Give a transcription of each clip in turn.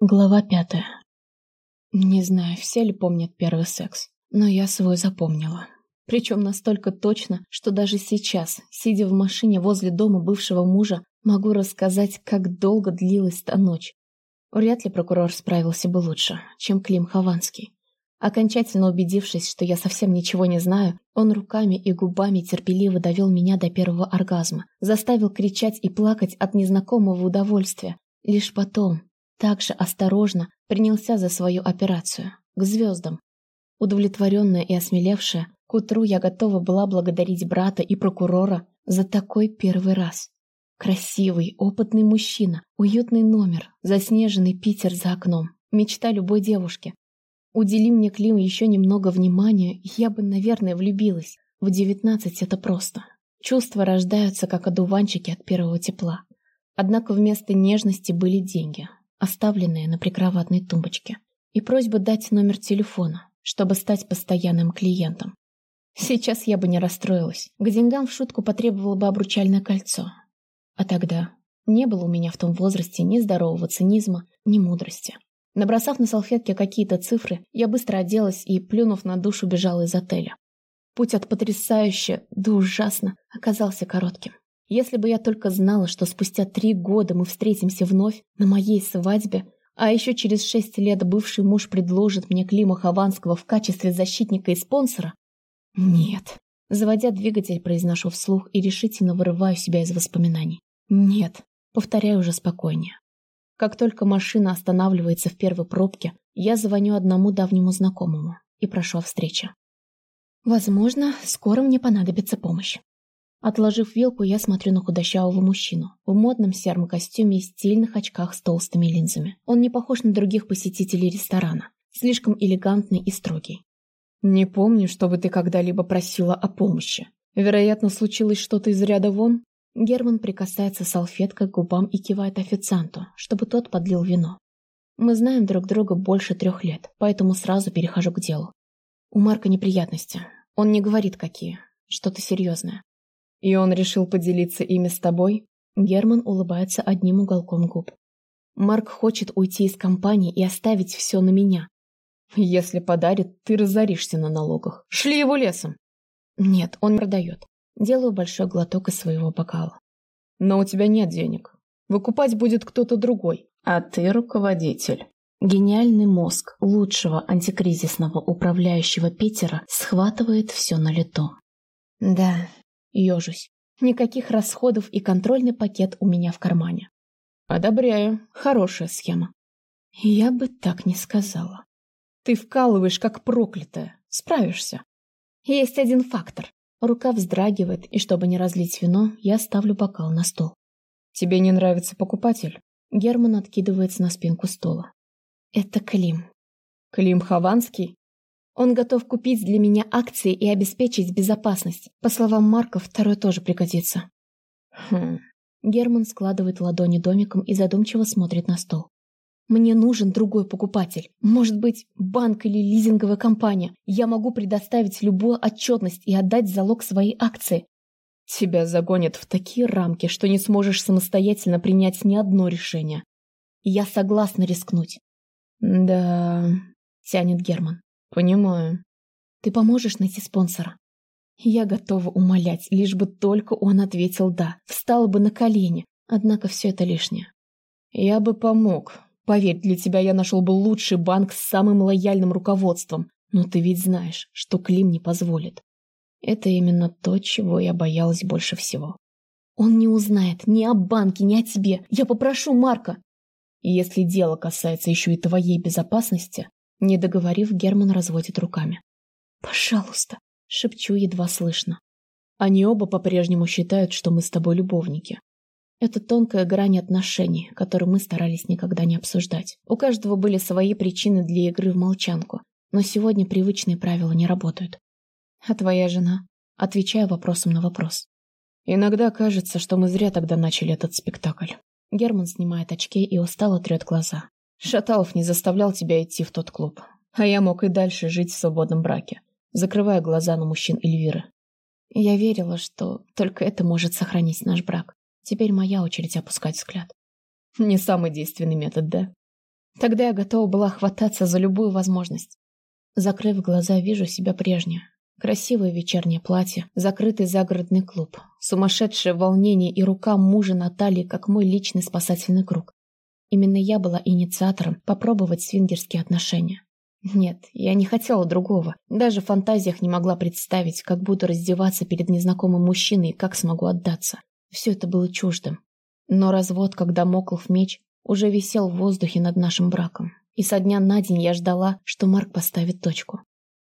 Глава пятая. Не знаю, все ли помнят первый секс, но я свой запомнила. Причем настолько точно, что даже сейчас, сидя в машине возле дома бывшего мужа, могу рассказать, как долго длилась та ночь. Вряд ли прокурор справился бы лучше, чем Клим Хованский. Окончательно убедившись, что я совсем ничего не знаю, он руками и губами терпеливо довел меня до первого оргазма, заставил кричать и плакать от незнакомого удовольствия. Лишь потом, также осторожно, принялся за свою операцию. К звездам. Удовлетворенная и осмелевшая, к утру я готова была благодарить брата и прокурора за такой первый раз. Красивый, опытный мужчина, уютный номер, заснеженный Питер за окном. Мечта любой девушки. Удели мне Клим еще немного внимания, я бы, наверное, влюбилась. В девятнадцать это просто. Чувства рождаются, как одуванчики от первого тепла. Однако вместо нежности были деньги, оставленные на прикроватной тумбочке, и просьба дать номер телефона, чтобы стать постоянным клиентом. Сейчас я бы не расстроилась. К деньгам в шутку потребовало бы обручальное кольцо. А тогда не было у меня в том возрасте ни здорового цинизма, ни мудрости. Набросав на салфетке какие-то цифры, я быстро оделась и, плюнув на душу, бежала из отеля. Путь от потрясающе до ужасно оказался коротким. Если бы я только знала, что спустя три года мы встретимся вновь на моей свадьбе, а еще через шесть лет бывший муж предложит мне Клима Хованского в качестве защитника и спонсора? Нет. Заводя двигатель, произношу вслух и решительно вырываю себя из воспоминаний. Нет. Повторяю уже спокойнее. Как только машина останавливается в первой пробке, я звоню одному давнему знакомому и прошу о встрече. Возможно, скоро мне понадобится помощь. Отложив вилку, я смотрю на худощавого мужчину в модном сером костюме и стильных очках с толстыми линзами. Он не похож на других посетителей ресторана. Слишком элегантный и строгий. «Не помню, чтобы ты когда-либо просила о помощи. Вероятно, случилось что-то из ряда вон?» Герман прикасается салфеткой к губам и кивает официанту, чтобы тот подлил вино. Мы знаем друг друга больше трех лет, поэтому сразу перехожу к делу. У Марка неприятности. Он не говорит, какие. Что-то серьезное. И он решил поделиться ими с тобой? Герман улыбается одним уголком губ. Марк хочет уйти из компании и оставить все на меня. Если подарит, ты разоришься на налогах. Шли его лесом. Нет, он продает. Делаю большой глоток из своего бокала. Но у тебя нет денег. Выкупать будет кто-то другой. А ты руководитель. Гениальный мозг лучшего антикризисного управляющего Питера схватывает все на лету. Да, Ёжусь. Никаких расходов и контрольный пакет у меня в кармане. Одобряю. Хорошая схема. Я бы так не сказала. Ты вкалываешь, как проклятая. Справишься. Есть один фактор. Рука вздрагивает, и чтобы не разлить вино, я ставлю бокал на стол. Тебе не нравится покупатель? Герман откидывается на спинку стола. Это Клим. Клим Хованский? Он готов купить для меня акции и обеспечить безопасность. По словам Марка, второй тоже пригодится. Хм. Герман складывает ладони домиком и задумчиво смотрит на стол. Мне нужен другой покупатель. Может быть, банк или лизинговая компания. Я могу предоставить любую отчетность и отдать залог своей акции. Тебя загонят в такие рамки, что не сможешь самостоятельно принять ни одно решение. Я согласна рискнуть. Да, тянет Герман. Понимаю. Ты поможешь найти спонсора? Я готова умолять, лишь бы только он ответил «да». Встал бы на колени, однако все это лишнее. Я бы помог. Поверь, для тебя я нашел бы лучший банк с самым лояльным руководством. Но ты ведь знаешь, что Клим не позволит. Это именно то, чего я боялась больше всего. Он не узнает ни о банке, ни о тебе. Я попрошу Марка. Если дело касается еще и твоей безопасности, не договорив, Герман разводит руками. «Пожалуйста», — шепчу едва слышно. Они оба по-прежнему считают, что мы с тобой любовники. Это тонкая грань отношений, которую мы старались никогда не обсуждать. У каждого были свои причины для игры в молчанку, но сегодня привычные правила не работают. А твоя жена? Отвечаю вопросом на вопрос. Иногда кажется, что мы зря тогда начали этот спектакль. Герман снимает очки и устало трет глаза. Шаталов не заставлял тебя идти в тот клуб. А я мог и дальше жить в свободном браке, закрывая глаза на мужчин Эльвиры. Я верила, что только это может сохранить наш брак. Теперь моя очередь опускать взгляд. Не самый действенный метод, да? Тогда я готова была хвататься за любую возможность. Закрыв глаза, вижу себя прежнюю. Красивое вечернее платье, закрытый загородный клуб, сумасшедшее волнение и рука мужа Натальи как мой личный спасательный круг. Именно я была инициатором попробовать свингерские отношения. Нет, я не хотела другого. Даже в фантазиях не могла представить, как буду раздеваться перед незнакомым мужчиной и как смогу отдаться. Все это было чуждым. Но развод, когда моклов меч, уже висел в воздухе над нашим браком. И со дня на день я ждала, что Марк поставит точку.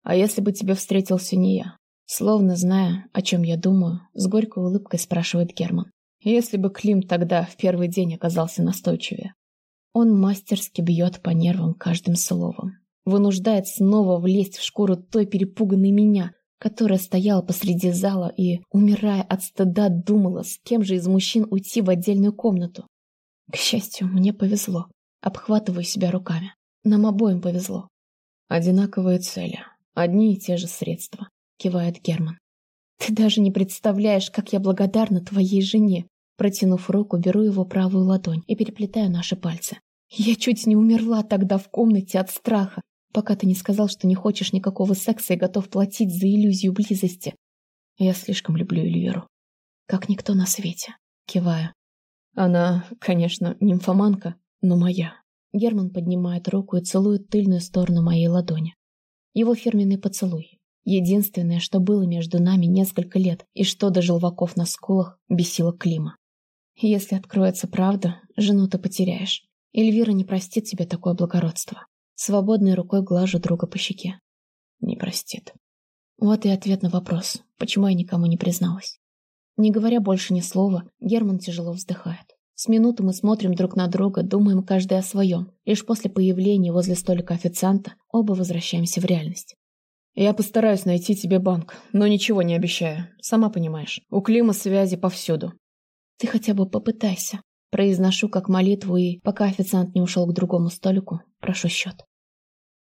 А если бы тебе встретился не я? Словно зная, о чем я думаю, с горькой улыбкой спрашивает Герман. Если бы Клим тогда в первый день оказался настойчивее. Он мастерски бьет по нервам каждым словом, вынуждает снова влезть в шкуру той перепуганной меня, которая стояла посреди зала и, умирая от стыда, думала, с кем же из мужчин уйти в отдельную комнату. К счастью, мне повезло. Обхватываю себя руками. Нам обоим повезло. Одинаковые цели, одни и те же средства, кивает Герман. Ты даже не представляешь, как я благодарна твоей жене. Протянув руку, беру его правую ладонь и переплетаю наши пальцы. Я чуть не умерла тогда в комнате от страха, пока ты не сказал, что не хочешь никакого секса и готов платить за иллюзию близости. Я слишком люблю Эльвиру. Как никто на свете. Киваю. Она, конечно, нимфоманка, но моя. Герман поднимает руку и целует тыльную сторону моей ладони. Его фирменный поцелуй. Единственное, что было между нами несколько лет, и что до желваков на скулах бесило Клима. Если откроется правда, жену ты потеряешь. Эльвира не простит тебе такое благородство. Свободной рукой глажу друга по щеке. Не простит. Вот и ответ на вопрос, почему я никому не призналась. Не говоря больше ни слова, Герман тяжело вздыхает. С минуты мы смотрим друг на друга, думаем каждый о своем. Лишь после появления возле столика официанта оба возвращаемся в реальность. «Я постараюсь найти тебе банк, но ничего не обещаю. Сама понимаешь, у Клима связи повсюду». «Ты хотя бы попытайся», Произношу как молитву и, пока официант не ушел к другому столику, прошу счет.